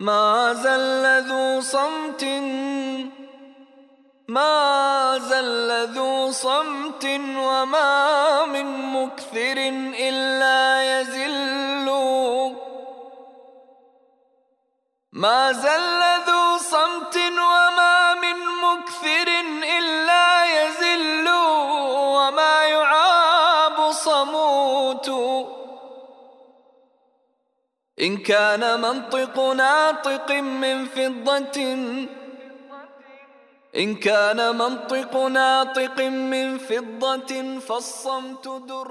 ما زل ذو صمت ما زل ذو صمت وما من مكثر إلا يزل. ما زل ذو صمت وما من مكثر إلا يزل. وما يعاب صموت. إن كان منطق ناطق من فضة إن كان منطق ناطق من فضة فالصمت در